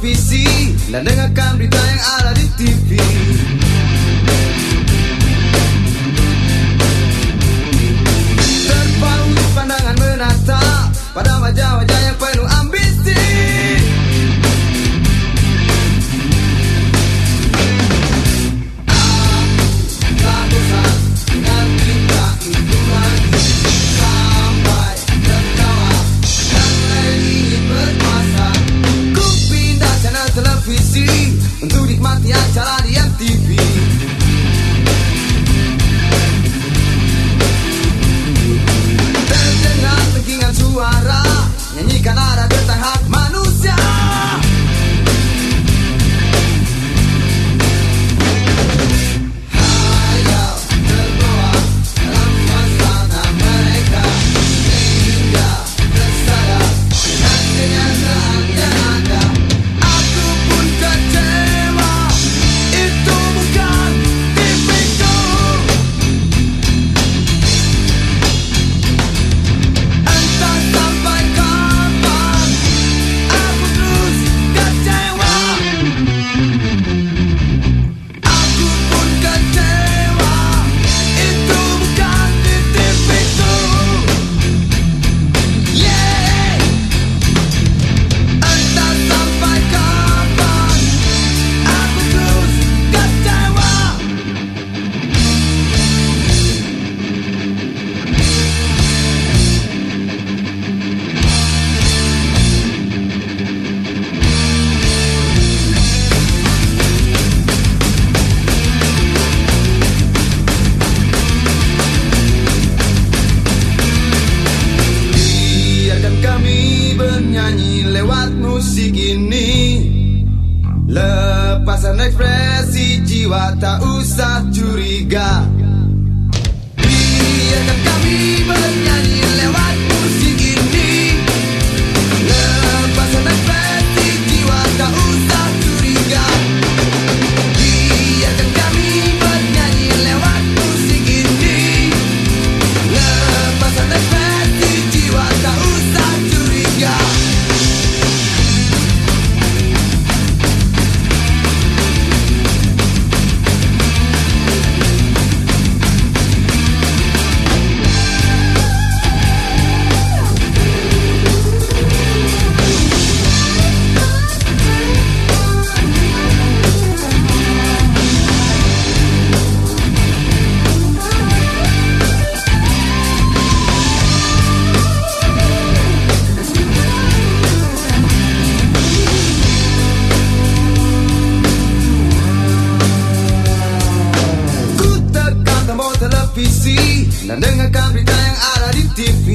televisi dan dengarkan berita yang ada di TV. Lepasan ekspresi jiwa tak usah curiga. Biarkan kami bernyanyi lewat televisi dan dengarkan berita yang ada di TV.